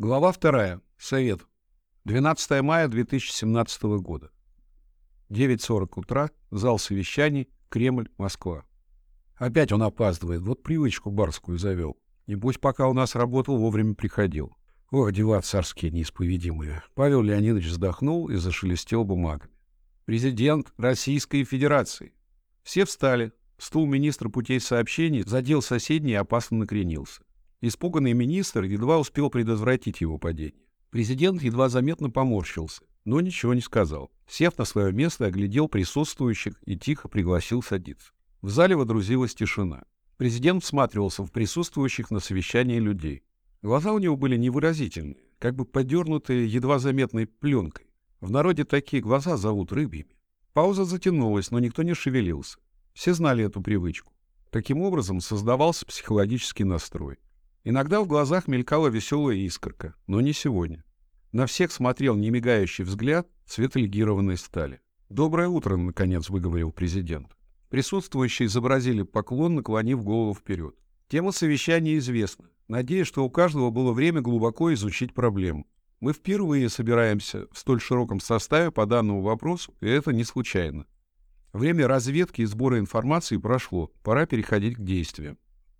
Глава 2. Совет. 12 мая 2017 года. 9.40 утра. Зал совещаний. Кремль, Москва. Опять он опаздывает. Вот привычку барскую завел. Небось, пока у нас работал, вовремя приходил. Ох, дела царские неисповедимые. Павел Леонидович вздохнул и зашелестел бумагами. Президент Российской Федерации. Все встали. Стул министра путей сообщений задел соседний и опасно накренился. Испуганный министр едва успел предотвратить его падение. Президент едва заметно поморщился, но ничего не сказал. Сев на свое место, оглядел присутствующих и тихо пригласил садиться. В зале водрузилась тишина. Президент всматривался в присутствующих на совещании людей. Глаза у него были невыразительные, как бы подернутые едва заметной пленкой. В народе такие глаза зовут рыбьями. Пауза затянулась, но никто не шевелился. Все знали эту привычку. Таким образом создавался психологический настрой. Иногда в глазах мелькала веселая искорка, но не сегодня. На всех смотрел немигающий взгляд цвета легированной стали. «Доброе утро», — наконец выговорил президент. Присутствующие изобразили поклон, наклонив голову вперед. Тема совещания известна. Надеюсь, что у каждого было время глубоко изучить проблему. Мы впервые собираемся в столь широком составе по данному вопросу, и это не случайно. Время разведки и сбора информации прошло, пора переходить к действиям.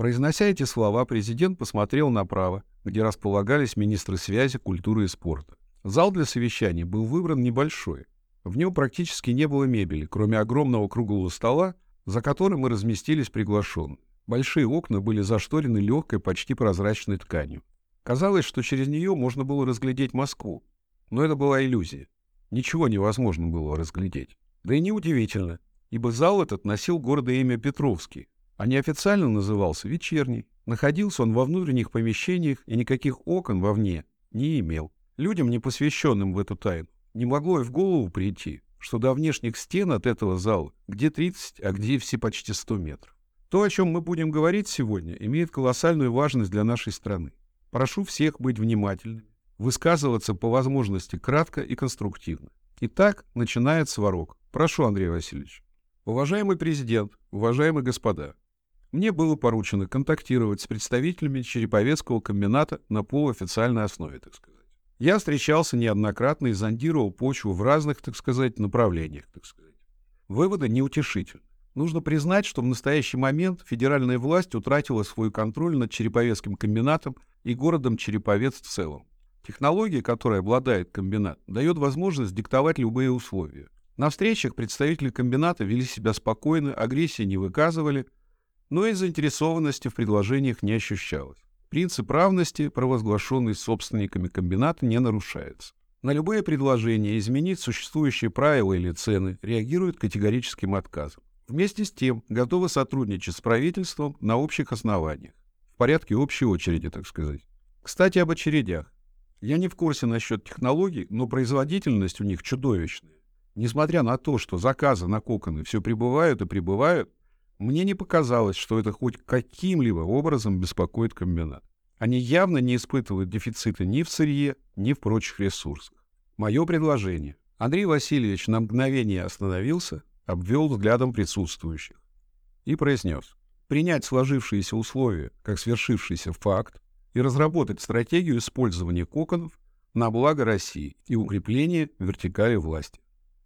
Произнося эти слова, президент посмотрел направо, где располагались министры связи, культуры и спорта. Зал для совещаний был выбран небольшой. В нем практически не было мебели, кроме огромного круглого стола, за которым и разместились приглашенные. Большие окна были зашторены легкой, почти прозрачной тканью. Казалось, что через нее можно было разглядеть Москву. Но это была иллюзия. Ничего невозможно было разглядеть. Да и неудивительно, ибо зал этот носил города имя Петровский, а неофициально назывался «Вечерний». Находился он во внутренних помещениях и никаких окон вовне не имел. Людям, не посвященным в эту тайну, не могло и в голову прийти, что до внешних стен от этого зала где 30, а где все почти 100 метров. То, о чем мы будем говорить сегодня, имеет колоссальную важность для нашей страны. Прошу всех быть внимательными, высказываться по возможности кратко и конструктивно. Итак, начинает сварок. Прошу, Андрей Васильевич. Уважаемый президент, уважаемые господа, мне было поручено контактировать с представителями Череповецкого комбината на полуофициальной основе, так сказать. Я встречался неоднократно и зондировал почву в разных, так сказать, направлениях, так сказать. Выводы неутешительны. Нужно признать, что в настоящий момент федеральная власть утратила свой контроль над Череповецким комбинатом и городом Череповец в целом. Технология, которой обладает комбинат, дает возможность диктовать любые условия. На встречах представители комбината вели себя спокойно, агрессии не выказывали – но и заинтересованности в предложениях не ощущалось. Принцип равности, провозглашенный собственниками комбината, не нарушается. На любые предложения изменить существующие правила или цены реагируют категорическим отказом. Вместе с тем готовы сотрудничать с правительством на общих основаниях, в порядке общей очереди, так сказать. Кстати, об очередях. Я не в курсе насчет технологий, но производительность у них чудовищная. Несмотря на то, что заказы на коконы все прибывают и прибывают, мне не показалось, что это хоть каким-либо образом беспокоит комбинат. Они явно не испытывают дефицита ни в сырье, ни в прочих ресурсах. Мое предложение. Андрей Васильевич на мгновение остановился, обвел взглядом присутствующих и произнес. Принять сложившиеся условия как свершившийся факт и разработать стратегию использования коконов на благо России и укрепления вертикали власти.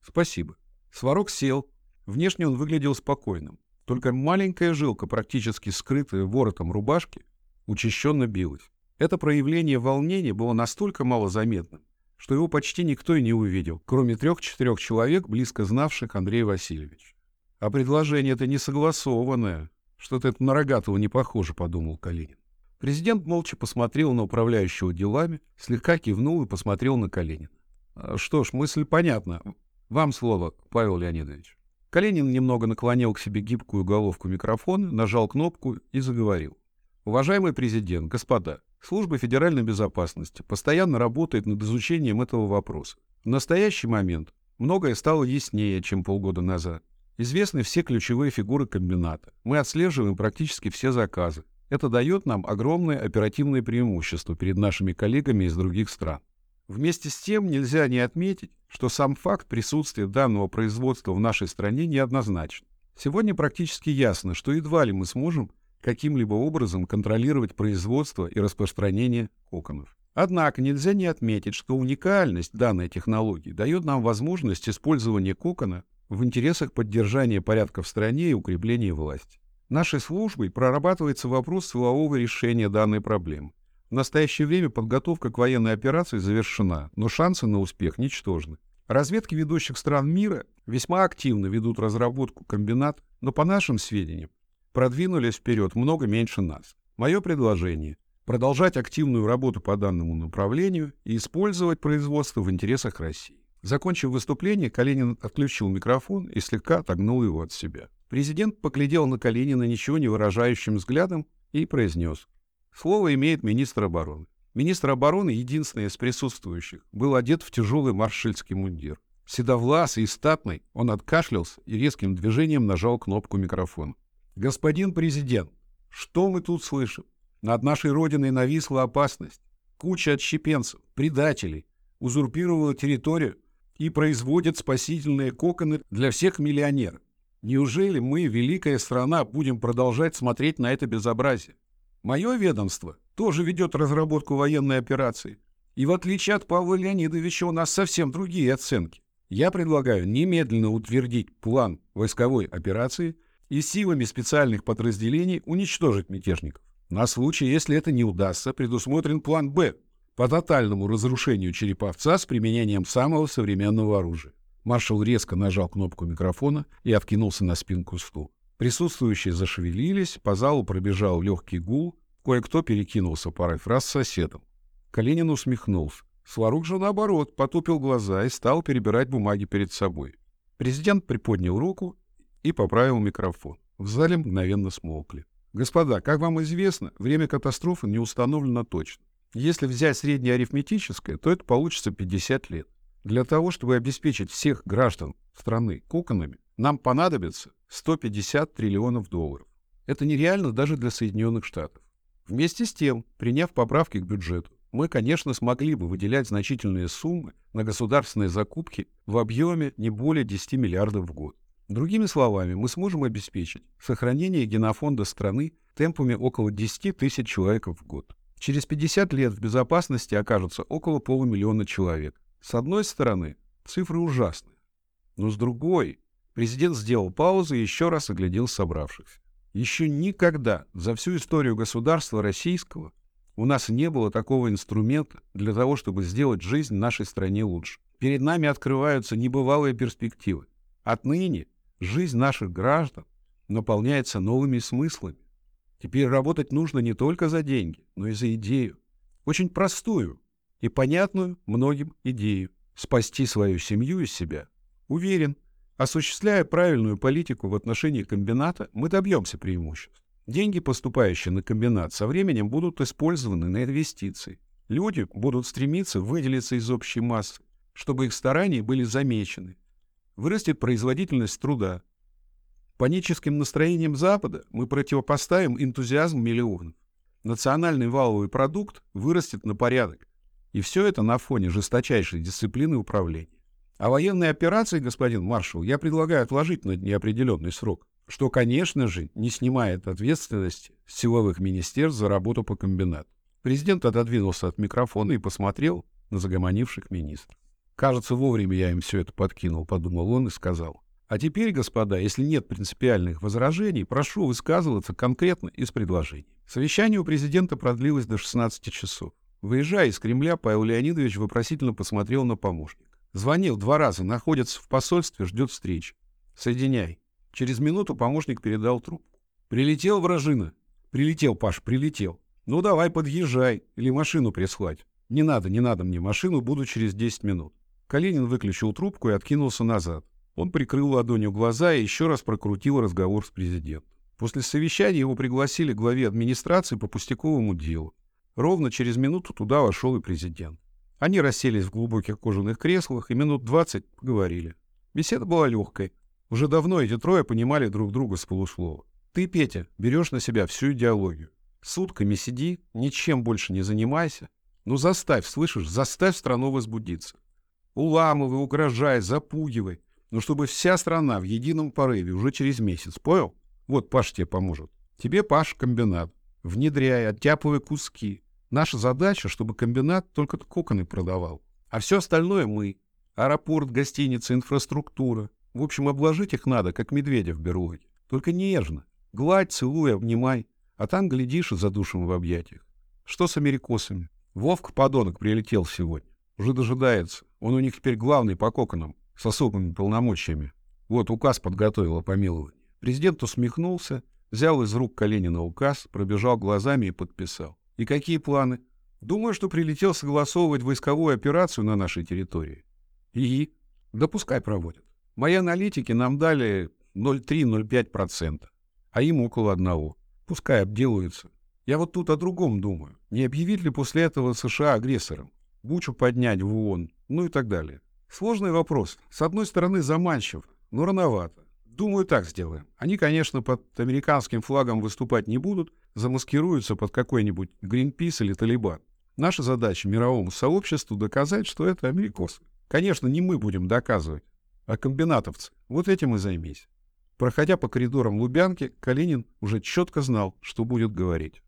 Спасибо. Сварог сел. Внешне он выглядел спокойным. Только маленькая жилка, практически скрытая воротом рубашки, учащенно билась. Это проявление волнения было настолько малозаметным, что его почти никто и не увидел, кроме трех-четырех человек, близко знавших Андрея Васильевича. А предложение это не согласованное. Что-то это на Рогатого не похоже, подумал Калинин. Президент молча посмотрел на управляющего делами, слегка кивнул и посмотрел на Калинина. «А что ж, мысль понятна. Вам слово, Павел Леонидович. Калинин немного наклонил к себе гибкую головку микрофона, нажал кнопку и заговорил. «Уважаемый президент, господа, служба федеральной безопасности постоянно работает над изучением этого вопроса. В настоящий момент многое стало яснее, чем полгода назад. Известны все ключевые фигуры комбината. Мы отслеживаем практически все заказы. Это дает нам огромное оперативное преимущество перед нашими коллегами из других стран. Вместе с тем нельзя не отметить, что сам факт присутствия данного производства в нашей стране неоднозначен. Сегодня практически ясно, что едва ли мы сможем каким-либо образом контролировать производство и распространение коконов. Однако нельзя не отметить, что уникальность данной технологии дает нам возможность использования кокона в интересах поддержания порядка в стране и укрепления власти. Нашей службой прорабатывается вопрос силового решения данной проблемы. В настоящее время подготовка к военной операции завершена, но шансы на успех ничтожны. Разведки ведущих стран мира весьма активно ведут разработку комбинат, но по нашим сведениям продвинулись вперед много меньше нас. Мое предложение – продолжать активную работу по данному направлению и использовать производство в интересах России. Закончив выступление, Калинин отключил микрофон и слегка отогнул его от себя. Президент поглядел на Калинина ничего не выражающим взглядом и произнес. Слово имеет министр обороны. Министр обороны, единственный из присутствующих, был одет в тяжелый маршальский мундир. Седовласый и статный, он откашлялся и резким движением нажал кнопку микрофона. «Господин президент, что мы тут слышим? Над нашей родиной нависла опасность. Куча отщепенцев, предателей, узурпировала территорию и производят спасительные коконы для всех миллионеров. Неужели мы, великая страна, будем продолжать смотреть на это безобразие? Мое ведомство тоже ведет разработку военной операции. И в отличие от Павла Леонидовича у нас совсем другие оценки. Я предлагаю немедленно утвердить план войсковой операции и силами специальных подразделений уничтожить мятежников. На случай, если это не удастся, предусмотрен план «Б» по тотальному разрушению Череповца с применением самого современного оружия. Маршал резко нажал кнопку микрофона и откинулся на спинку стула. Присутствующие зашевелились, по залу пробежал легкий гул, кое-кто перекинулся парой фраз с соседом. Калинин усмехнулся. Сварук же, наоборот, потупил глаза и стал перебирать бумаги перед собой. Президент приподнял руку и поправил микрофон. В зале мгновенно смолкли. «Господа, как вам известно, время катастрофы не установлено точно. Если взять среднее арифметическое, то это получится 50 лет. Для того, чтобы обеспечить всех граждан страны коконами, нам понадобится 150 триллионов долларов. Это нереально даже для Соединенных Штатов. Вместе с тем, приняв поправки к бюджету, мы, конечно, смогли бы выделять значительные суммы на государственные закупки в объеме не более 10 миллиардов в год. Другими словами, мы сможем обеспечить сохранение генофонда страны темпами около 10 тысяч человек в год. Через 50 лет в безопасности окажется около полумиллиона человек. С одной стороны, цифры ужасные, но с другой, президент сделал паузу и еще раз оглядел собравшихся. Еще никогда за всю историю государства российского у нас не было такого инструмента для того, чтобы сделать жизнь нашей стране лучше. Перед нами открываются небывалые перспективы. Отныне жизнь наших граждан наполняется новыми смыслами. Теперь работать нужно не только за деньги, но и за идею. Очень простую и понятную многим идею. Спасти свою семью и себя. Уверен, осуществляя правильную политику в отношении комбината, мы добьемся преимуществ. Деньги, поступающие на комбинат, со временем будут использованы на инвестиции. Люди будут стремиться выделиться из общей массы, чтобы их старания были замечены. Вырастет производительность труда, Паническим настроениям Запада мы противопоставим энтузиазм миллионов. Национальный валовый продукт вырастет на порядок. И все это на фоне жесточайшей дисциплины управления. А военные операции, господин маршал, я предлагаю отложить на неопределенный срок, что, конечно же, не снимает ответственности силовых министерств за работу по комбинату. Президент отодвинулся от микрофона и посмотрел на загомонивших министров. «Кажется, вовремя я им все это подкинул», — подумал он и сказал. А теперь, господа, если нет принципиальных возражений, прошу высказываться конкретно из предложений. Совещание у президента продлилось до 16 часов. Выезжая из Кремля, Павел Леонидович вопросительно посмотрел на помощника. Звонил два раза, находится в посольстве, ждет встречи. Соединяй. Через минуту помощник передал трубку. Прилетел вражина. Прилетел, Паш, прилетел. Ну давай подъезжай или машину прислать. Не надо, не надо мне машину, буду через 10 минут. Калинин выключил трубку и откинулся назад. Он прикрыл ладонью глаза и еще раз прокрутил разговор с президентом. После совещания его пригласили к главе администрации по пустяковому делу. Ровно через минуту туда вошел и президент. Они расселись в глубоких кожаных креслах и минут двадцать поговорили. Беседа была легкой. Уже давно эти трое понимали друг друга с полуслова. Ты, Петя, берешь на себя всю идеологию. Сутками сиди, ничем больше не занимайся. Ну заставь, слышишь, заставь страну возбудиться. Уламывай, угрожай, запугивай но чтобы вся страна в едином порыве уже через месяц, понял? Вот Паш тебе поможет. Тебе, Паш, комбинат. Внедряй, оттяпывай куски. Наша задача, чтобы комбинат только коконы продавал. А все остальное мы. Аэропорт, гостиница, инфраструктура. В общем, обложить их надо, как медведя в берлоге. Только нежно. Гладь, целуй, обнимай. А там, глядишь, и задушим в объятиях. Что с америкосами? Вовка, подонок, прилетел сегодня. Уже дожидается. Он у них теперь главный по коконам, с особыми полномочиями. Вот указ подготовил о помиловании. Президент усмехнулся, взял из рук Калинина указ, пробежал глазами и подписал. И какие планы? Думаю, что прилетел согласовывать войсковую операцию на нашей территории. И? Да пускай проводят. Мои аналитики нам дали 0,3-0,5%, а им около одного. Пускай обделаются. Я вот тут о другом думаю. Не объявить ли после этого США агрессором? Бучу поднять в ООН, ну и так далее. Сложный вопрос. С одной стороны, заманчив, но рановато. Думаю, так сделаем. Они, конечно, под американским флагом выступать не будут, замаскируются под какой-нибудь Гринпис или Талибан. Наша задача мировому сообществу доказать, что это америкосы. Конечно, не мы будем доказывать, а комбинатовцы. Вот этим и займись. Проходя по коридорам Лубянки, Калинин уже четко знал, что будет говорить.